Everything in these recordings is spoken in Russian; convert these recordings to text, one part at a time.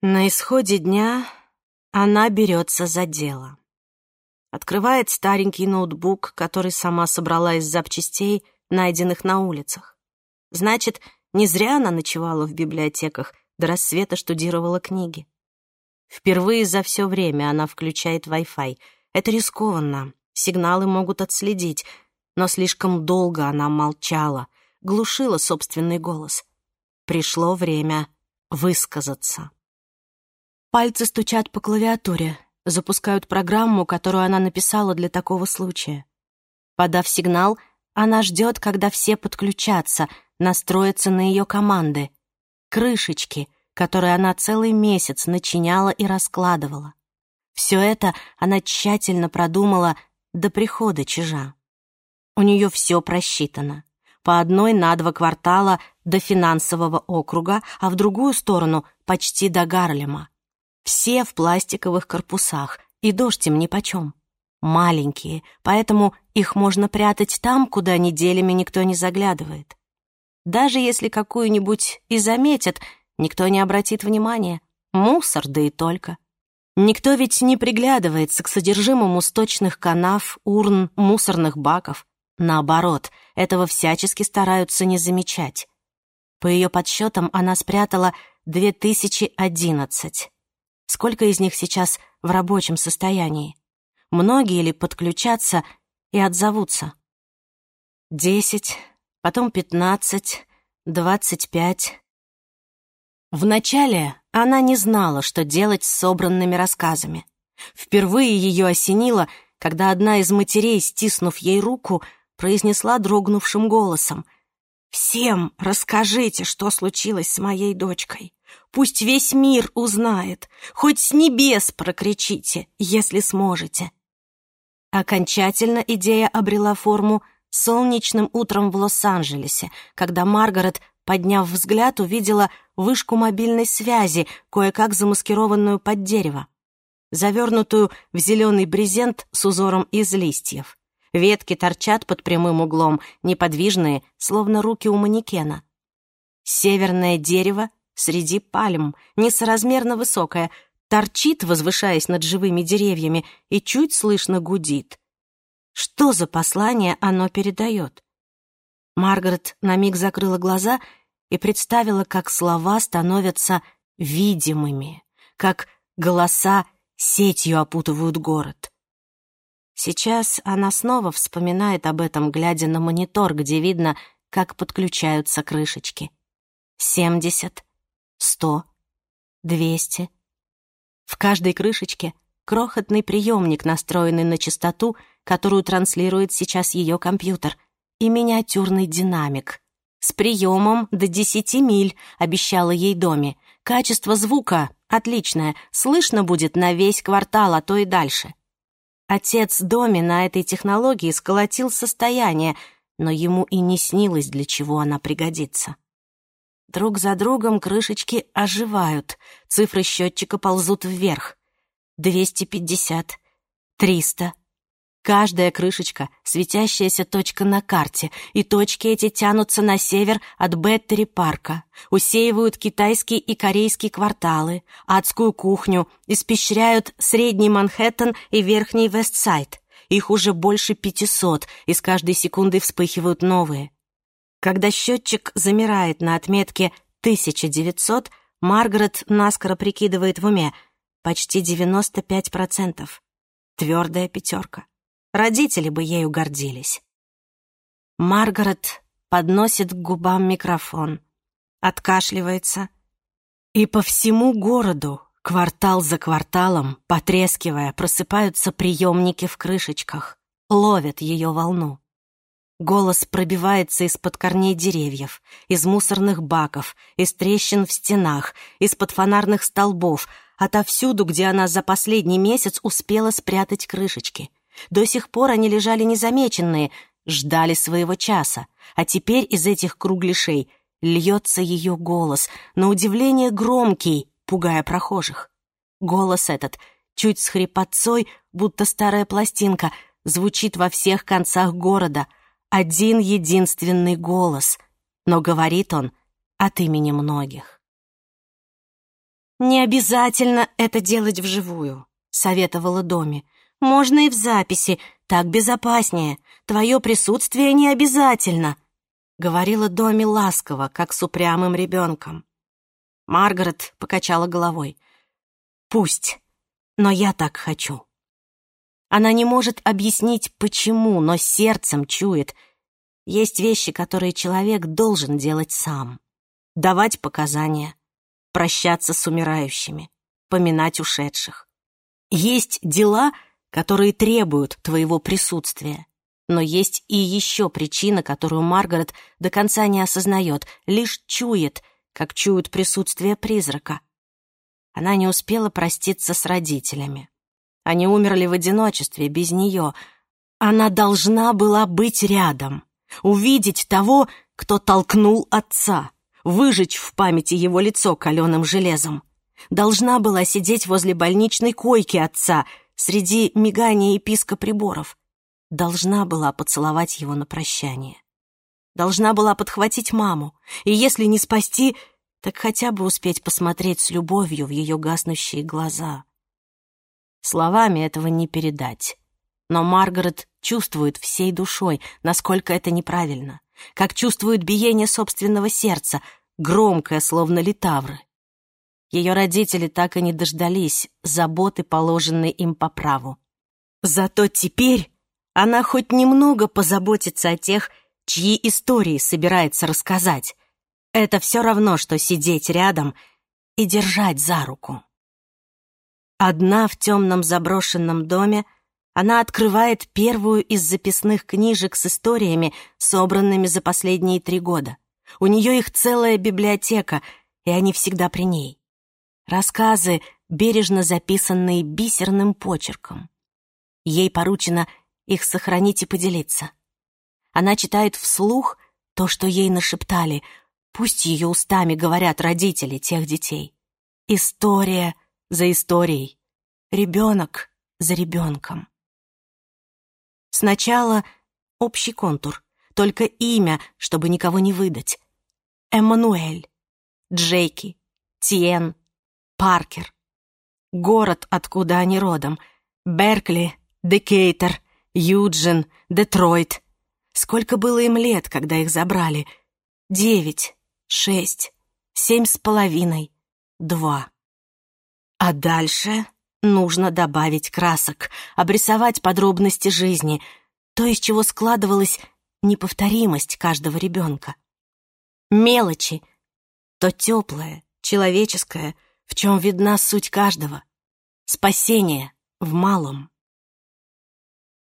На исходе дня она берется за дело. Открывает старенький ноутбук, который сама собрала из запчастей, найденных на улицах. Значит, не зря она ночевала в библиотеках, до рассвета штудировала книги. Впервые за все время она включает Wi-Fi. Это рискованно, сигналы могут отследить, но слишком долго она молчала, глушила собственный голос. Пришло время высказаться. Пальцы стучат по клавиатуре, запускают программу, которую она написала для такого случая. Подав сигнал, она ждет, когда все подключатся, настроятся на ее команды. Крышечки, которые она целый месяц начиняла и раскладывала. Все это она тщательно продумала до прихода чижа. У нее все просчитано. По одной на два квартала до финансового округа, а в другую сторону почти до Гарлема. Все в пластиковых корпусах, и дождь им нипочем. Маленькие, поэтому их можно прятать там, куда неделями никто не заглядывает. Даже если какую-нибудь и заметят, никто не обратит внимания. Мусор, да и только. Никто ведь не приглядывается к содержимому сточных канав, урн, мусорных баков. Наоборот, этого всячески стараются не замечать. По ее подсчетам она спрятала 2011. Сколько из них сейчас в рабочем состоянии? Многие ли подключатся и отзовутся? Десять, потом пятнадцать, двадцать пять. Вначале она не знала, что делать с собранными рассказами. Впервые ее осенило, когда одна из матерей, стиснув ей руку, произнесла дрогнувшим голосом «Всем расскажите, что случилось с моей дочкой». Пусть весь мир узнает, хоть с небес прокричите, если сможете. Окончательно идея обрела форму солнечным утром в Лос-Анджелесе, когда Маргарет, подняв взгляд, увидела вышку мобильной связи, кое-как замаскированную под дерево, завернутую в зеленый брезент с узором из листьев. Ветки торчат под прямым углом, неподвижные, словно руки у манекена. Северное дерево — среди пальм, несоразмерно высокая, торчит, возвышаясь над живыми деревьями, и чуть слышно гудит. Что за послание оно передает? Маргарет на миг закрыла глаза и представила, как слова становятся видимыми, как голоса сетью опутывают город. Сейчас она снова вспоминает об этом, глядя на монитор, где видно, как подключаются крышечки. Семьдесят, сто, двести. В каждой крышечке крохотный приемник, настроенный на частоту, которую транслирует сейчас ее компьютер, и миниатюрный динамик. «С приемом до 10 миль», — обещала ей Доми. «Качество звука отличное, слышно будет на весь квартал, а то и дальше». Отец Доми на этой технологии сколотил состояние, но ему и не снилось, для чего она пригодится. Друг за другом крышечки оживают, цифры счетчика ползут вверх. 250, 300. Каждая крышечка — светящаяся точка на карте, и точки эти тянутся на север от Беттери парка, усеивают китайские и корейские кварталы, адскую кухню, испещряют Средний Манхэттен и Верхний Вестсайд. Их уже больше 500, и с каждой секундой вспыхивают новые — когда счетчик замирает на отметке 1900, Маргарет наскоро прикидывает в уме почти 95%. Твердая пятерка. Родители бы ею гордились. Маргарет подносит к губам микрофон, откашливается. И по всему городу, квартал за кварталом, потрескивая, просыпаются приемники в крышечках, ловят ее волну. Голос пробивается из-под корней деревьев, из мусорных баков, из трещин в стенах, из-под фонарных столбов, отовсюду, где она за последний месяц успела спрятать крышечки. До сих пор они лежали незамеченные, ждали своего часа, а теперь из этих круглишей льется ее голос, на удивление громкий, пугая прохожих. Голос этот, чуть с хрипотцой, будто старая пластинка, звучит во всех концах города — один единственный голос, но говорит он от имени многих. «Не обязательно это делать вживую», — советовала Доми. «Можно и в записи, так безопаснее. Твое присутствие не обязательно», — говорила Доми ласково, как с упрямым ребенком. Маргарет покачала головой. «Пусть, но я так хочу». Она не может объяснить, почему, но сердцем чует. Есть вещи, которые человек должен делать сам. Давать показания, прощаться с умирающими, поминать ушедших. Есть дела, которые требуют твоего присутствия. Но есть и еще причина, которую Маргарет до конца не осознает, лишь чует, как чуют присутствие призрака. Она не успела проститься с родителями, они умерли в одиночестве, без нее. Она должна была быть рядом, увидеть того, кто толкнул отца, выжечь в памяти его лицо каленым железом. Должна была сидеть возле больничной койки отца, среди мигания и писка приборов. Должна была поцеловать его на прощание. Должна была подхватить маму, и если не спасти, так хотя бы успеть посмотреть с любовью в ее гаснущие глаза. Словами этого не передать. Но Маргарет чувствует всей душой, насколько это неправильно, как чувствует биение собственного сердца, громкое, словно литавры. Ее родители так и не дождались заботы, положенной им по праву. Зато теперь она хоть немного позаботится о тех, чьи истории собирается рассказать. Это все равно, что сидеть рядом и держать за руку. Одна в темном заброшенном доме, она открывает первую из записных книжек с историями, собранными за последние три года. У нее их целая библиотека, и они всегда при ней. Рассказы, бережно записанные бисерным почерком. Ей поручено их сохранить и поделиться. Она читает вслух то, что ей нашептали, пусть ее устами говорят родители тех детей. История за историей, ребенок за ребенком. Сначала общий контур, только имя, чтобы никого не выдать. Эммануэль, Джейки, Тиен, Паркер. Город, откуда они родом. Беркли, Декейтер, Юджин, Детройт. Сколько было им лет, когда их забрали? Девять, шесть, семь с половиной, два. А дальше нужно добавить красок, обрисовать подробности жизни, то, из чего складывалась неповторимость каждого ребенка. Мелочи, то теплое, человеческое, в чем видна суть каждого. Спасение в малом.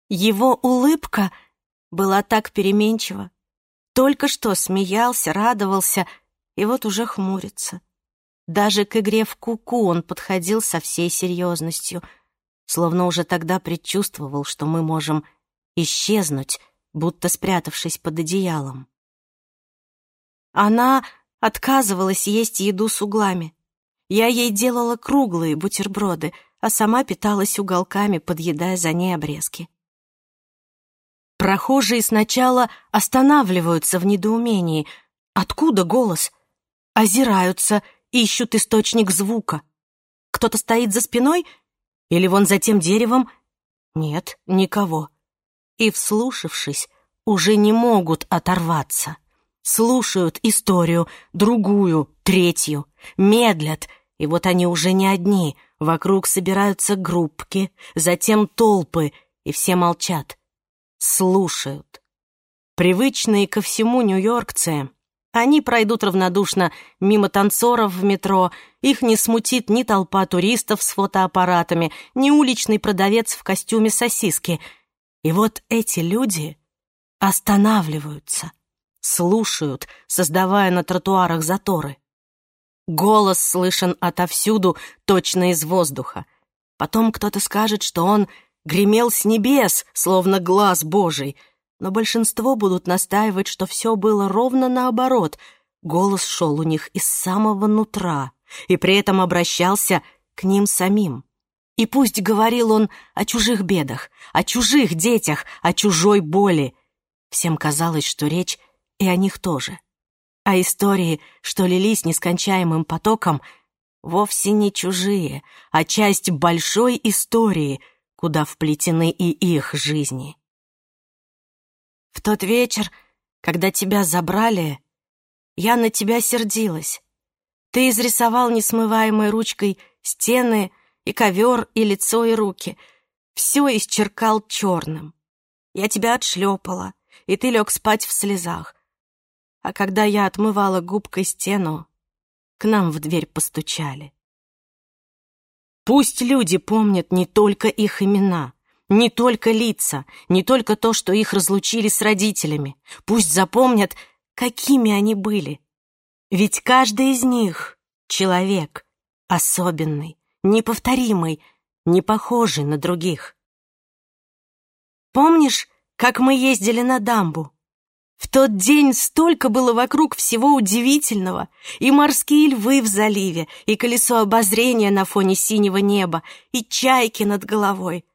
Его улыбка была так переменчива. Только что смеялся, радовался, и вот уже хмурится. Даже к игре в куку он подходил со всей серьезностью, словно уже тогда предчувствовал, что мы можем исчезнуть, будто спрятавшись под одеялом. Она отказывалась есть еду с углами. Я ей делала круглые бутерброды, а сама питалась уголками, подъедая за ней обрезки. Прохожие сначала останавливаются в недоумении. Откуда голос? Озираются — ищут источник звука. Кто-то стоит за спиной или вон за тем деревом. Нет, никого. И, вслушавшись, уже не могут оторваться. Слушают историю, другую, третью, медлят, и вот они уже не одни. Вокруг собираются группки, затем толпы, и все молчат, слушают. Привычные ко всему нью-йоркцы они пройдут равнодушно мимо танцоров в метро. Их не смутит ни толпа туристов с фотоаппаратами, ни уличный продавец в костюме сосиски. И вот эти люди останавливаются, слушают, создавая на тротуарах заторы. Голос слышен отовсюду, точно из воздуха. Потом кто-то скажет, что он гремел с небес, словно глаз Божий — но большинство будут настаивать, что все было ровно наоборот. Голос шел у них из самого нутра и при этом обращался к ним самим. И пусть говорил он о чужих бедах, о чужих детях, о чужой боли, всем казалось, что речь и о них тоже. А истории, что лились нескончаемым потоком, вовсе не чужие, а часть большой истории, куда вплетены и их жизни. В тот вечер, когда тебя забрали, я на тебя сердилась. Ты изрисовал несмываемой ручкой стены и ковер, и лицо, и руки. Все исчеркал черным. Я тебя отшлепала, и ты лег спать в слезах. А когда я отмывала губкой стену, к нам в дверь постучали. Пусть люди помнят не только их имена, не только лица, не только то, что их разлучили с родителями. Пусть запомнят, какими они были. Ведь каждый из них — человек, особенный, неповторимый, не похожий на других. Помнишь, как мы ездили на дамбу? В тот день столько было вокруг всего удивительного. И морские львы в заливе, и колесо обозрения на фоне синего неба, и чайки над головой —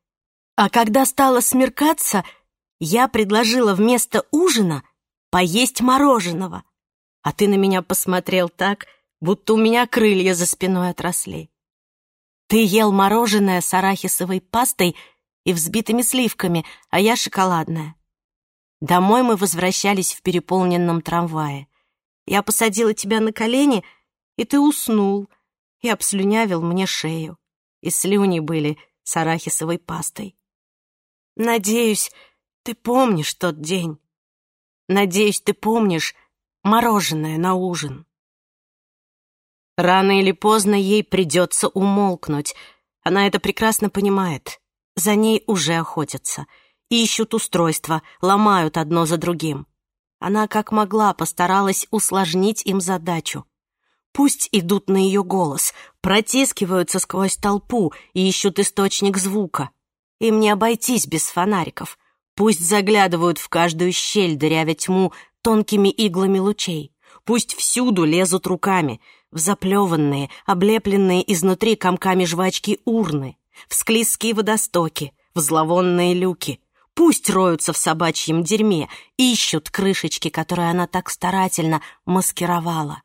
а когда стало смеркаться, я предложила вместо ужина поесть мороженого. А ты на меня посмотрел так, будто у меня крылья за спиной отросли. Ты ел мороженое с арахисовой пастой и взбитыми сливками, а я шоколадное. Домой мы возвращались в переполненном трамвае. Я посадила тебя на колени, и ты уснул, и обслюнявил мне шею. И слюни были с арахисовой пастой. Надеюсь, ты помнишь тот день. Надеюсь, ты помнишь мороженое на ужин. Рано или поздно ей придется умолкнуть. Она это прекрасно понимает. За ней уже охотятся. Ищут устройства, ломают одно за другим. Она как могла постаралась усложнить им задачу. Пусть идут на ее голос, протискиваются сквозь толпу и ищут источник звука — им не обойтись без фонариков. Пусть заглядывают в каждую щель, дырявя тьму тонкими иглами лучей. Пусть всюду лезут руками, в заплеванные, облепленные изнутри комками жвачки урны, в склизкие водостоки, в зловонные люки. Пусть роются в собачьем дерьме, ищут крышечки, которые она так старательно маскировала.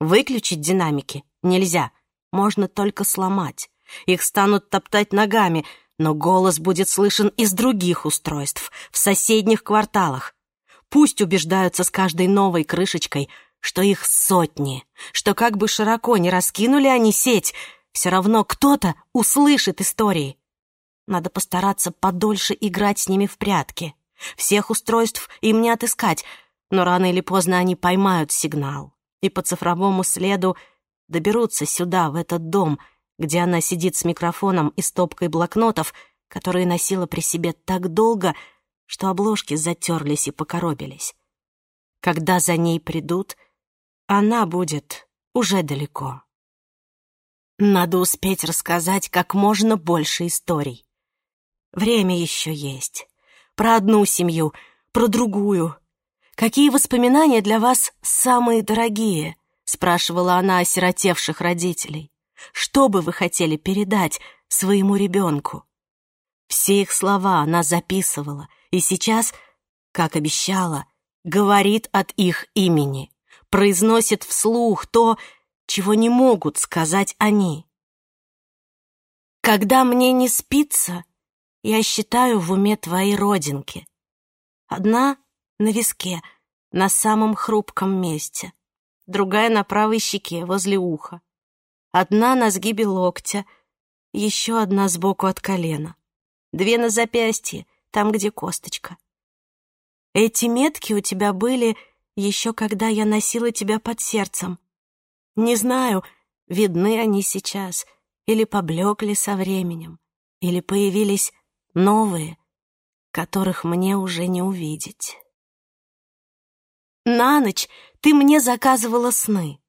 Выключить динамики нельзя, можно только сломать. Их станут топтать ногами — но голос будет слышен из других устройств, в соседних кварталах. Пусть убеждаются с каждой новой крышечкой, что их сотни, что как бы широко не раскинули они сеть, все равно кто-то услышит истории. Надо постараться подольше играть с ними в прятки. Всех устройств им не отыскать, но рано или поздно они поймают сигнал и по цифровому следу доберутся сюда, в этот дом — где она сидит с микрофоном и стопкой блокнотов, которые носила при себе так долго, что обложки затерлись и покоробились. Когда за ней придут, она будет уже далеко. Надо успеть рассказать как можно больше историй. Время еще есть. Про одну семью, про другую. Какие воспоминания для вас самые дорогие? Спрашивала она осиротевших родителей. Что бы вы хотели передать своему ребенку? Все их слова она записывала и сейчас, как обещала, говорит от их имени, произносит вслух то, чего не могут сказать они. Когда мне не спится, я считаю в уме твои родинки. Одна на виске, на самом хрупком месте, другая на правой щеке, возле уха, одна на сгибе локтя, еще одна сбоку от колена, две на запястье, там, где косточка. Эти метки у тебя были еще когда я носила тебя под сердцем. Не знаю, видны они сейчас или поблекли со временем, или появились новые, которых мне уже не увидеть. На ночь ты мне заказывала сны.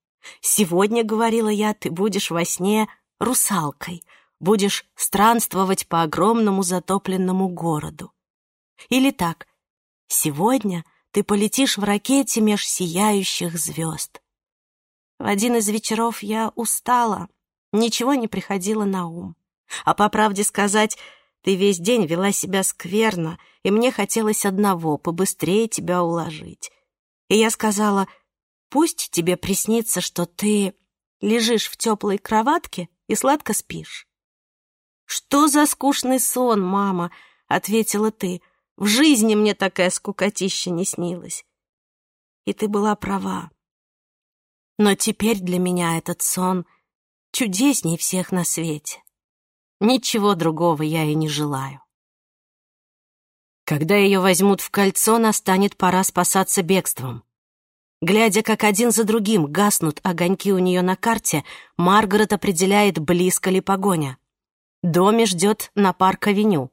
Сегодня, говорила я, ты будешь во сне русалкой, будешь странствовать по огромному затопленному городу. Или так, сегодня ты полетишь в ракете меж сияющих звезд. В один из вечеров я устала, ничего не приходило на ум. А по правде сказать, ты весь день вела себя скверно, и мне хотелось одного — побыстрее тебя уложить. И я сказала — пусть тебе приснится, что ты лежишь в теплой кроватке и сладко спишь. «Что за скучный сон, мама?» — ответила ты. «В жизни мне такая скукотища не снилась». И ты была права. Но теперь для меня этот сон чудесней всех на свете. Ничего другого я и не желаю. Когда ее возьмут в кольцо, настанет пора спасаться бегством. Глядя, как один за другим гаснут огоньки у нее на карте, Маргарет определяет, близко ли погоня. Доме ждет на парк-авеню.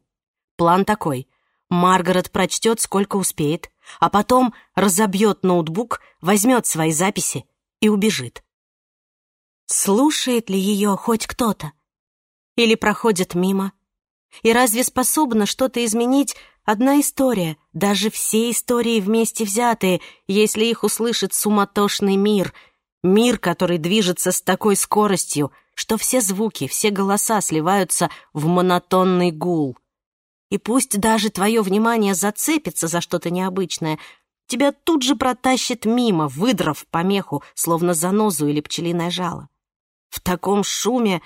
План такой. Маргарет прочтет, сколько успеет, а потом разобьет ноутбук, возьмет свои записи и убежит. Слушает ли ее хоть кто-то? Или проходит мимо? И разве способно что-то изменить Одна история, даже все истории вместе взятые, если их услышит суматошный мир, мир, который движется с такой скоростью, что все звуки, все голоса сливаются в монотонный гул. И пусть даже твое внимание зацепится за что-то необычное, тебя тут же протащит мимо, выдрав помеху, словно занозу или пчелиное жало. В таком шуме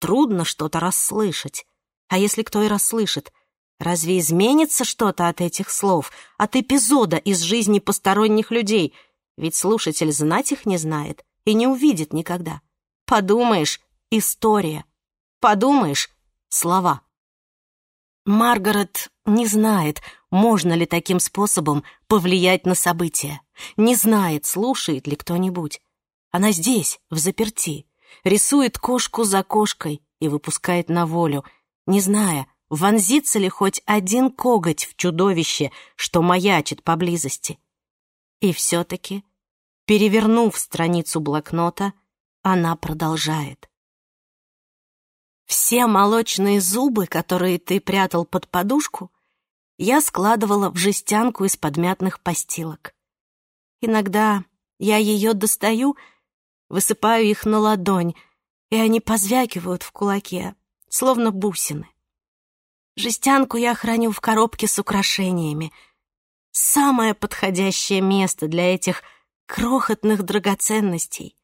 трудно что-то расслышать. А если кто и расслышит — Разве изменится что-то от этих слов, от эпизода из жизни посторонних людей? Ведь слушатель знать их не знает и не увидит никогда. Подумаешь, история. Подумаешь, слова. Маргарет не знает, можно ли таким способом повлиять на события. Не знает, слушает ли кто-нибудь. Она здесь, в заперти, рисует кошку за кошкой и выпускает на волю, не зная, Вонзится ли хоть один коготь в чудовище, что маячит поблизости? И все-таки, перевернув страницу блокнота, она продолжает. Все молочные зубы, которые ты прятал под подушку, я складывала в жестянку из подмятных постилок. Иногда я ее достаю, высыпаю их на ладонь, и они позвякивают в кулаке, словно бусины. Жестянку я храню в коробке с украшениями. Самое подходящее место для этих крохотных драгоценностей,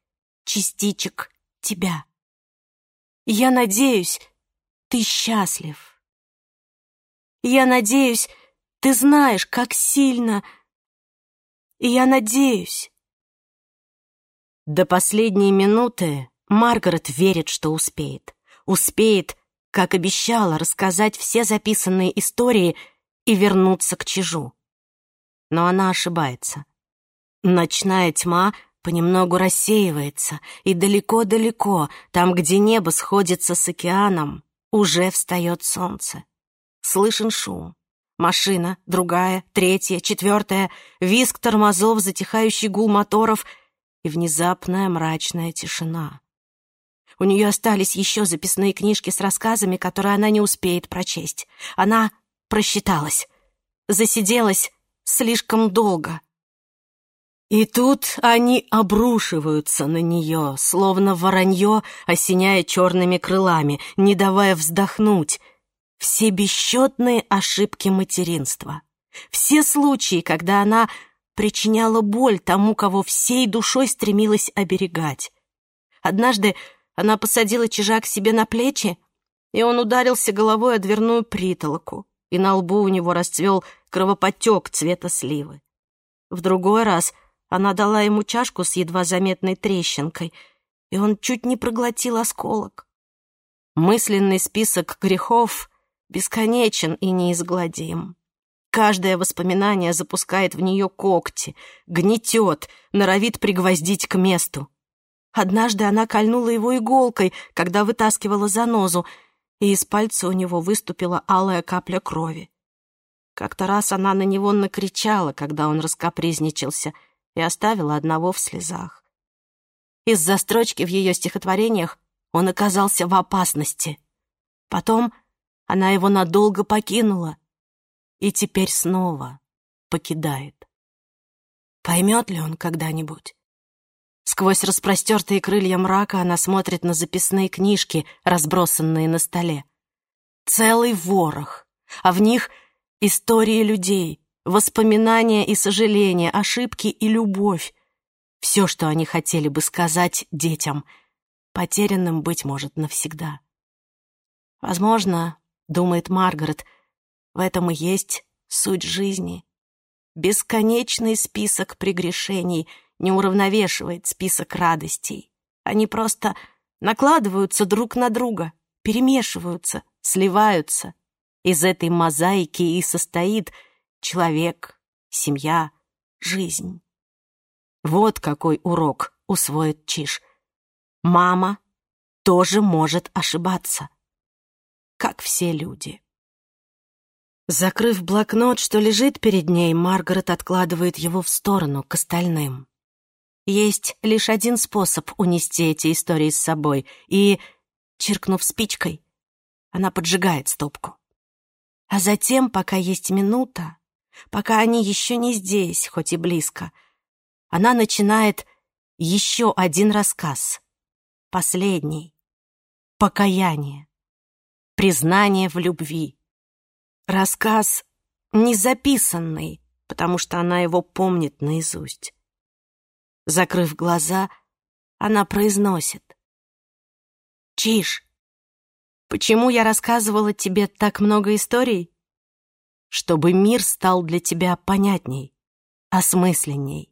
частичек тебя. Я надеюсь, ты счастлив. Я надеюсь, ты знаешь, как сильно... Я надеюсь. До последней минуты Маргарет верит, что успеет. Успеет как обещала рассказать все записанные истории и вернуться к Чижу. Но она ошибается. Ночная тьма понемногу рассеивается, и далеко-далеко, там, где небо сходится с океаном, уже встает солнце. Слышен шум. Машина, другая, третья, четвертая, визг тормозов, затихающий гул моторов и внезапная мрачная тишина. У нее остались еще записные книжки с рассказами, которые она не успеет прочесть. Она просчиталась, засиделась слишком долго. И тут они обрушиваются на нее, словно воронье, осеняя черными крылами, не давая вздохнуть. Все бесчетные ошибки материнства. Все случаи, когда она причиняла боль тому, кого всей душой стремилась оберегать. Однажды она посадила чижак себе на плечи, и он ударился головой о дверную притолоку, и на лбу у него расцвел кровоподтек цвета сливы. В другой раз она дала ему чашку с едва заметной трещинкой, и он чуть не проглотил осколок. Мысленный список грехов бесконечен и неизгладим. Каждое воспоминание запускает в нее когти, гнетет, норовит пригвоздить к месту. Однажды она кольнула его иголкой, когда вытаскивала занозу, и из пальца у него выступила алая капля крови. Как-то раз она на него накричала, когда он раскопризничался, и оставила одного в слезах. Из-за строчки в ее стихотворениях он оказался в опасности. Потом она его надолго покинула и теперь снова покидает. Поймет ли он когда-нибудь? Сквозь распростертые крылья мрака она смотрит на записные книжки, разбросанные на столе. Целый ворох, а в них истории людей, воспоминания и сожаления, ошибки и любовь. Все, что они хотели бы сказать детям, потерянным, быть может, навсегда. Возможно, думает Маргарет, в этом и есть суть жизни. Бесконечный список прегрешений — не уравновешивает список радостей. Они просто накладываются друг на друга, перемешиваются, сливаются. Из этой мозаики и состоит человек, семья, жизнь. Вот какой урок усвоит Чиш. Мама тоже может ошибаться, как все люди. Закрыв блокнот, что лежит перед ней, Маргарет откладывает его в сторону, к остальным. Есть лишь один способ унести эти истории с собой, и, черкнув спичкой, она поджигает стопку. А затем, пока есть минута, пока они еще не здесь, хоть и близко, она начинает еще один рассказ. Последний. Покаяние. Признание в любви. Рассказ незаписанный, потому что она его помнит наизусть. Закрыв глаза, она произносит. «Чиж, почему я рассказывала тебе так много историй? Чтобы мир стал для тебя понятней, осмысленней,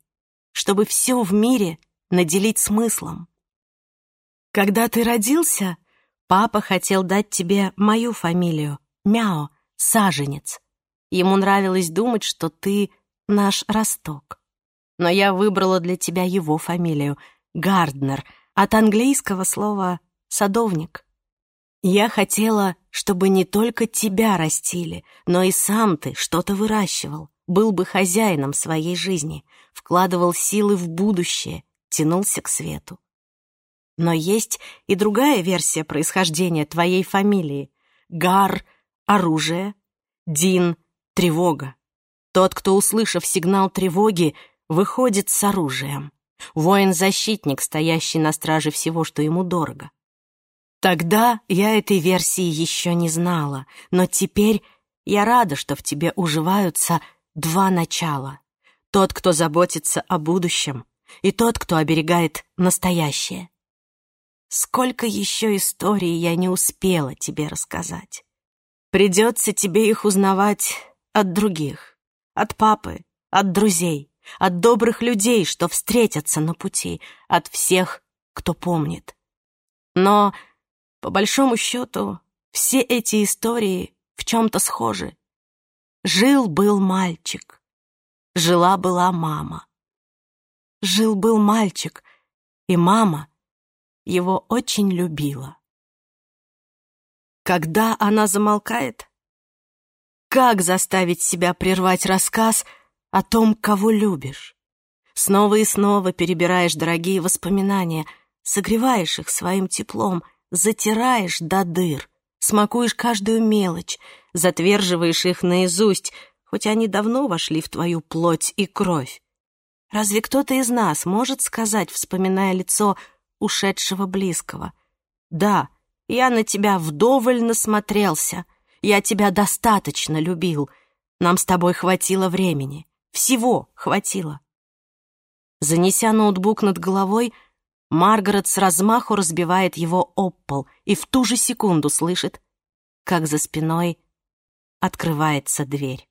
чтобы все в мире наделить смыслом. Когда ты родился, папа хотел дать тебе мою фамилию, Мяо, саженец. Ему нравилось думать, что ты наш росток но я выбрала для тебя его фамилию — Гарднер, от английского слова «садовник». Я хотела, чтобы не только тебя растили, но и сам ты что-то выращивал, был бы хозяином своей жизни, вкладывал силы в будущее, тянулся к свету. Но есть и другая версия происхождения твоей фамилии. Гар — оружие, Дин — тревога. Тот, кто, услышав сигнал тревоги, выходит с оружием. Воин-защитник, стоящий на страже всего, что ему дорого. Тогда я этой версии еще не знала, но теперь я рада, что в тебе уживаются два начала. Тот, кто заботится о будущем, и тот, кто оберегает настоящее. Сколько еще историй я не успела тебе рассказать. Придется тебе их узнавать от других, от папы, от друзей от добрых людей, что встретятся на пути, от всех, кто помнит. Но, по большому счету, все эти истории в чем-то схожи. Жил-был мальчик, жила-была мама. Жил-был мальчик, и мама его очень любила. Когда она замолкает? Как заставить себя прервать рассказ — о том, кого любишь. Снова и снова перебираешь дорогие воспоминания, согреваешь их своим теплом, затираешь до дыр, смакуешь каждую мелочь, затверживаешь их наизусть, хоть они давно вошли в твою плоть и кровь. Разве кто-то из нас может сказать, вспоминая лицо ушедшего близкого, «Да, я на тебя вдоволь насмотрелся, я тебя достаточно любил, нам с тобой хватило времени». Всего хватило. Занеся ноутбук над головой, Маргарет с размаху разбивает его об пол и в ту же секунду слышит, как за спиной открывается дверь.